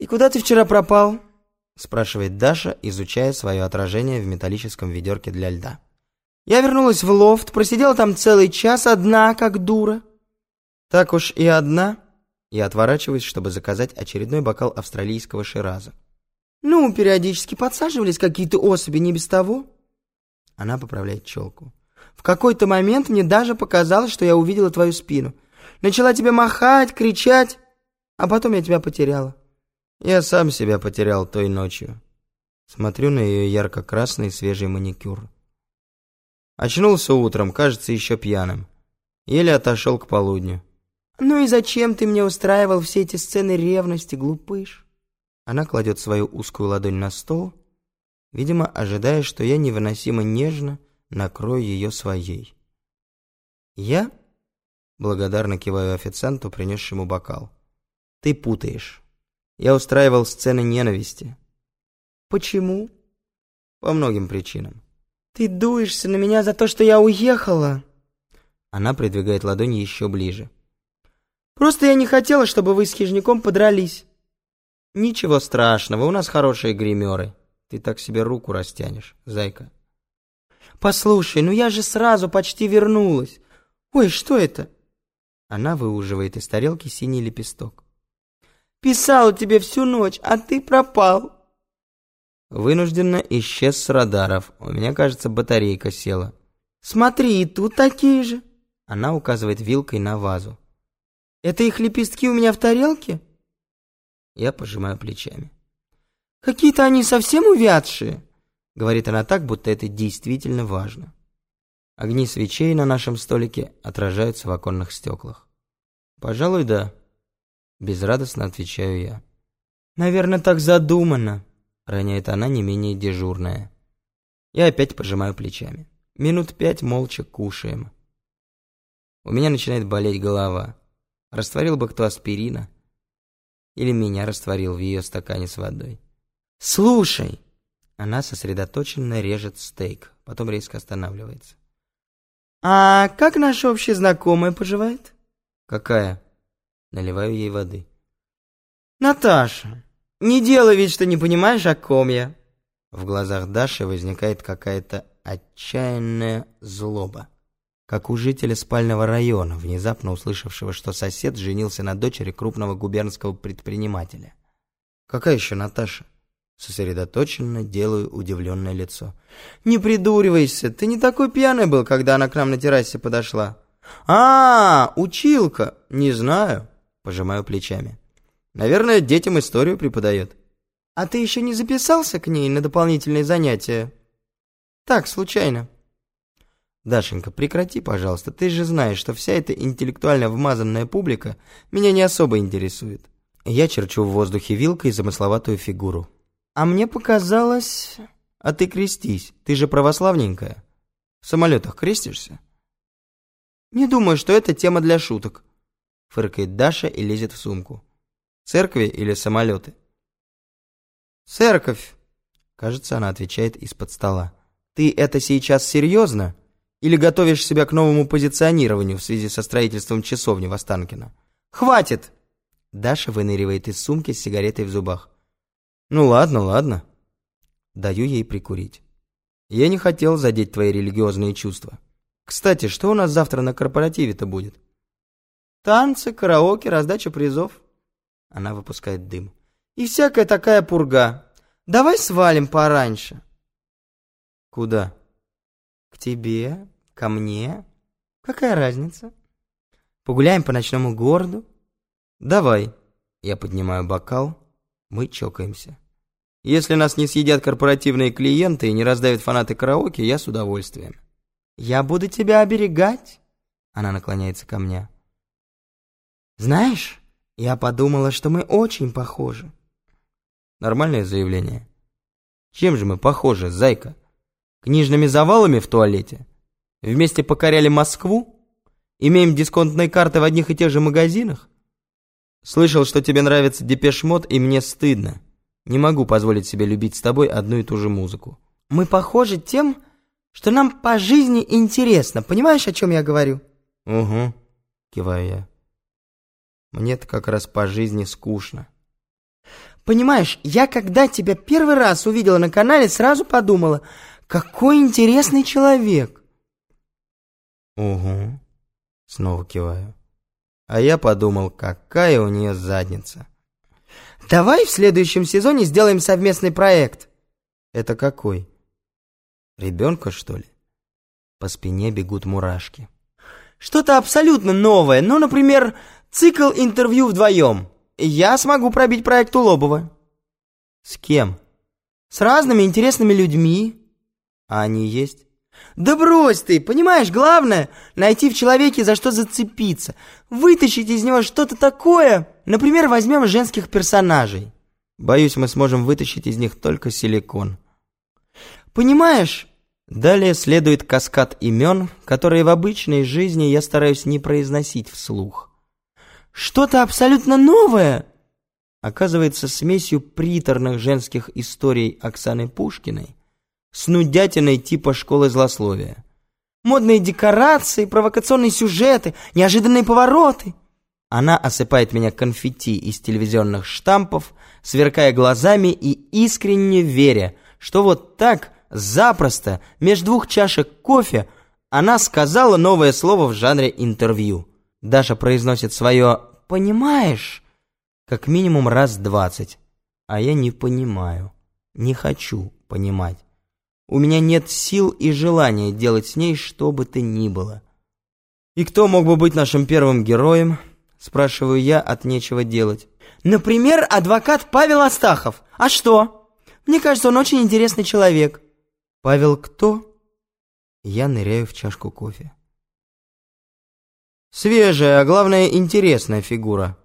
«И куда ты вчера пропал?» спрашивает Даша, изучая свое отражение в металлическом ведерке для льда. «Я вернулась в лофт, просидела там целый час, одна, как дура». «Так уж и одна?» Я отворачиваюсь, чтобы заказать очередной бокал австралийского шираза. «Ну, периодически подсаживались какие-то особи, не без того». Она поправляет челку. «В какой-то момент мне даже показалось, что я увидела твою спину. Начала тебе махать, кричать, а потом я тебя потеряла». Я сам себя потерял той ночью. Смотрю на ее ярко-красный свежий маникюр. Очнулся утром, кажется, еще пьяным. Еле отошел к полудню. «Ну и зачем ты мне устраивал все эти сцены ревности, глупыш?» Она кладет свою узкую ладонь на стол, видимо, ожидая, что я невыносимо нежно накрою ее своей. Я благодарно киваю официанту, принесшему бокал. «Ты путаешь». Я устраивал сцены ненависти. Почему? По многим причинам. Ты дуешься на меня за то, что я уехала? Она придвигает ладонь еще ближе. Просто я не хотела, чтобы вы с хижняком подрались. Ничего страшного, у нас хорошие гримеры. Ты так себе руку растянешь, зайка. Послушай, ну я же сразу почти вернулась. Ой, что это? Она выуживает из тарелки синий лепесток. Писал тебе всю ночь, а ты пропал. Вынужденно исчез с радаров. У меня, кажется, батарейка села. Смотри, и тут такие же. Она указывает вилкой на вазу. Это их лепестки у меня в тарелке? Я пожимаю плечами. Какие-то они совсем увядшие, говорит она так, будто это действительно важно. Огни свечей на нашем столике отражаются в оконных стеклах. Пожалуй, да. Безрадостно отвечаю я. «Наверное, так задумано», — роняет она не менее дежурная. Я опять пожимаю плечами. Минут пять молча кушаем. У меня начинает болеть голова. Растворил бы кто аспирина. Или меня растворил в ее стакане с водой. «Слушай!» Она сосредоточенно режет стейк, потом резко останавливается. «А как наша общая знакомая поживает?» «Какая?» Наливаю ей воды. «Наташа, не делай вид, что не понимаешь, о ком я!» В глазах Даши возникает какая-то отчаянная злоба. Как у жителя спального района, внезапно услышавшего, что сосед женился на дочери крупного губернского предпринимателя. «Какая еще Наташа?» Сосредоточенно делаю удивленное лицо. «Не придуривайся, ты не такой пьяный был, когда она к нам на террасе подошла». «А, училка, не знаю». Пожимаю плечами. Наверное, детям историю преподает. А ты еще не записался к ней на дополнительные занятия? Так, случайно. Дашенька, прекрати, пожалуйста. Ты же знаешь, что вся эта интеллектуально вмазанная публика меня не особо интересует. Я черчу в воздухе вилкой замысловатую фигуру. А мне показалось... А ты крестись, ты же православненькая. В самолетах крестишься? Не думаю, что это тема для шуток. Фыркает Даша и лезет в сумку. Церкви или самолеты? Церковь. Кажется, она отвечает из-под стола. Ты это сейчас серьезно? Или готовишь себя к новому позиционированию в связи со строительством часовни в Останкино? Хватит! Даша выныривает из сумки с сигаретой в зубах. Ну ладно, ладно. Даю ей прикурить. Я не хотел задеть твои религиозные чувства. Кстати, что у нас завтра на корпоративе-то будет? Танцы, караоке, раздача призов. Она выпускает дым. И всякая такая пурга. Давай свалим пораньше. Куда? К тебе, ко мне. Какая разница? Погуляем по ночному городу? Давай. Я поднимаю бокал. Мы чокаемся. Если нас не съедят корпоративные клиенты и не раздавят фанаты караоке, я с удовольствием. Я буду тебя оберегать. Она наклоняется ко мне. Знаешь, я подумала, что мы очень похожи. Нормальное заявление. Чем же мы похожи, зайка? Книжными завалами в туалете? Вместе покоряли Москву? Имеем дисконтные карты в одних и тех же магазинах? Слышал, что тебе нравится Депешмот, и мне стыдно. Не могу позволить себе любить с тобой одну и ту же музыку. Мы похожи тем, что нам по жизни интересно. Понимаешь, о чем я говорю? Угу, киваю я. Мне-то как раз по жизни скучно. Понимаешь, я когда тебя первый раз увидела на канале, сразу подумала, какой интересный человек. Угу, снова киваю. А я подумал, какая у нее задница. Давай в следующем сезоне сделаем совместный проект. Это какой? Ребенка, что ли? По спине бегут мурашки. Что-то абсолютно новое. Ну, например, цикл интервью вдвоем. Я смогу пробить проект у Лобова. С кем? С разными интересными людьми. А они есть? Да брось ты, понимаешь, главное — найти в человеке за что зацепиться, вытащить из него что-то такое. Например, возьмем женских персонажей. Боюсь, мы сможем вытащить из них только силикон. Понимаешь? Далее следует каскад имен, которые в обычной жизни я стараюсь не произносить вслух что-то абсолютно новое. Оказывается, смесью приторных женских историй Оксаны Пушкиной с нудятиной типа школы злословия. Модные декорации, провокационные сюжеты, неожиданные повороты. Она осыпает меня конфетти из телевизионных штампов, сверкая глазами и искренне веря, что вот так, запросто, между двух чашек кофе, она сказала новое слово в жанре интервью. Даша произносит свое «понимаешь» как минимум раз двадцать, а я не понимаю, не хочу понимать. У меня нет сил и желания делать с ней что бы то ни было. «И кто мог бы быть нашим первым героем?» Спрашиваю я от нечего делать. «Например, адвокат Павел Астахов. А что? Мне кажется, он очень интересный человек». «Павел кто?» Я ныряю в чашку кофе. Свежая, а главное интересная фигура.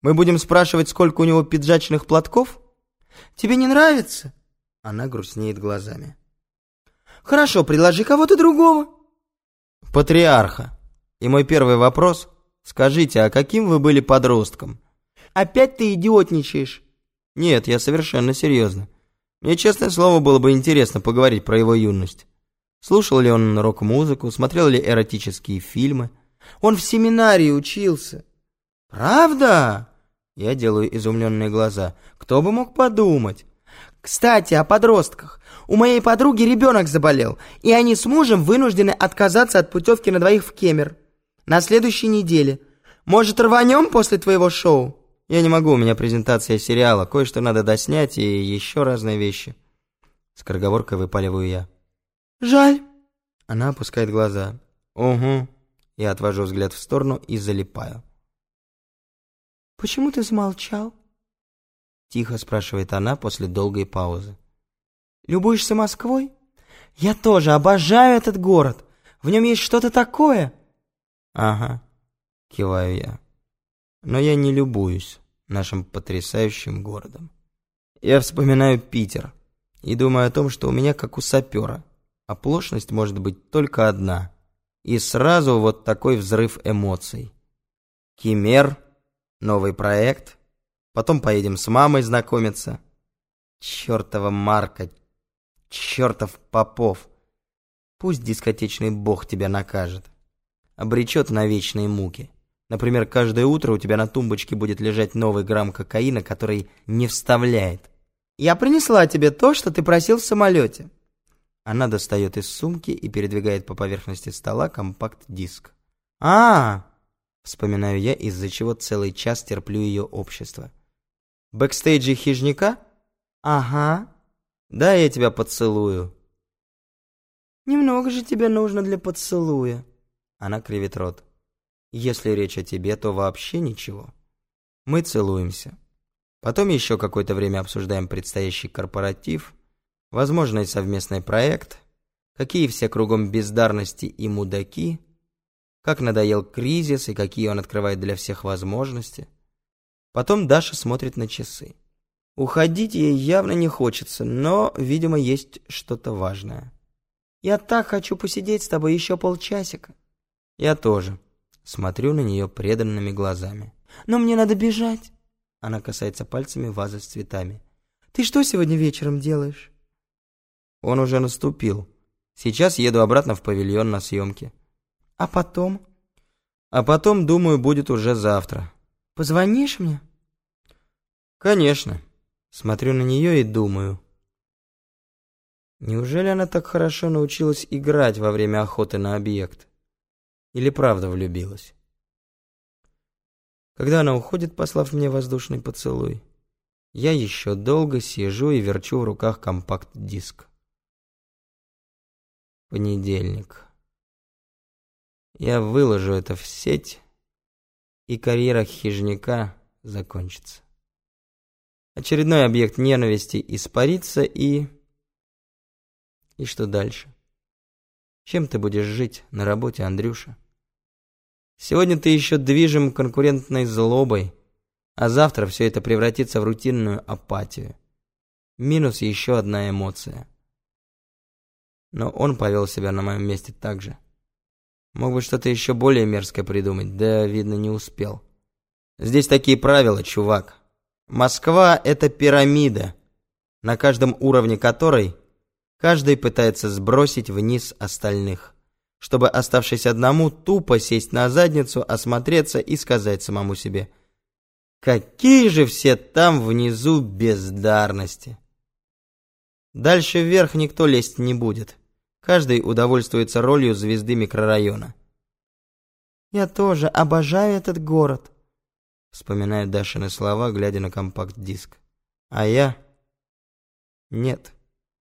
Мы будем спрашивать, сколько у него пиджачных платков? Тебе не нравится? Она грустнеет глазами. Хорошо, предложи кого-то другого. Патриарха. И мой первый вопрос. Скажите, а каким вы были подростком? Опять ты идиотничаешь. Нет, я совершенно серьезно. Мне, честное слово, было бы интересно поговорить про его юность. Слушал ли он рок-музыку, смотрел ли эротические фильмы, он в семинарии учился. Правда? Я делаю изумленные глаза. Кто бы мог подумать? Кстати, о подростках. У моей подруги ребенок заболел, и они с мужем вынуждены отказаться от путевки на двоих в Кемер. На следующей неделе. Может, рванем после твоего шоу? Я не могу, у меня презентация сериала. Кое-что надо доснять и еще разные вещи. Скороговоркой выпаливаю я. Жаль. Она опускает глаза. Угу. Я отвожу взгляд в сторону и залипаю. «Почему ты замолчал?» Тихо спрашивает она после долгой паузы. «Любуешься Москвой? Я тоже обожаю этот город. В нем есть что-то такое». «Ага», киваю я. «Но я не любуюсь нашим потрясающим городом. Я вспоминаю Питер и думаю о том, что у меня как у сапера. Оплошность может быть только одна — и сразу вот такой взрыв эмоций. Кемер, новый проект, потом поедем с мамой знакомиться. Чёртова Марка, чёртов Попов. Пусть дискотечный бог тебя накажет. Обречет на вечные муки. Например, каждое утро у тебя на тумбочке будет лежать новый грамм кокаина, который не вставляет. Я принесла тебе то, что ты просил в самолете. Она достает из сумки и передвигает по поверхности стола компакт-диск. а, Вспоминаю я, из-за чего целый час терплю ее общество. «Бэкстейджи «Хищника»?» «Ага». «Да, я тебя поцелую». «Немного же тебе нужно для поцелуя». Она кривит рот. «Если речь о тебе, то вообще ничего. Мы целуемся. Потом еще какое-то время обсуждаем предстоящий корпоратив» возможный совместный проект, какие все кругом бездарности и мудаки, как надоел кризис и какие он открывает для всех возможности. Потом Даша смотрит на часы. Уходить ей явно не хочется, но, видимо, есть что-то важное. «Я так хочу посидеть с тобой еще полчасика». «Я тоже». Смотрю на нее преданными глазами. «Но мне надо бежать». Она касается пальцами вазы с цветами. «Ты что сегодня вечером делаешь?» Он уже наступил. Сейчас еду обратно в павильон на съемки. А потом? А потом, думаю, будет уже завтра. Позвонишь мне? Конечно. Смотрю на нее и думаю. Неужели она так хорошо научилась играть во время охоты на объект? Или правда влюбилась? Когда она уходит, послав мне воздушный поцелуй, я еще долго сижу и верчу в руках компакт-диск. Понедельник. Я выложу это в сеть, и карьера хижняка закончится. Очередной объект ненависти испарится и... И что дальше? Чем ты будешь жить на работе, Андрюша? Сегодня ты еще движим конкурентной злобой, а завтра все это превратится в рутинную апатию. Минус еще одна эмоция. Но он повел себя на моем месте так же. Мог бы что-то еще более мерзкое придумать, да, видно, не успел. Здесь такие правила, чувак. Москва — это пирамида, на каждом уровне которой каждый пытается сбросить вниз остальных, чтобы, оставшись одному, тупо сесть на задницу, осмотреться и сказать самому себе «Какие же все там внизу бездарности!» Дальше вверх никто лезть не будет. Каждый удовольствуется ролью звезды микрорайона. «Я тоже обожаю этот город», Вспоминаю Дашины слова, глядя на компакт-диск. А я... Нет.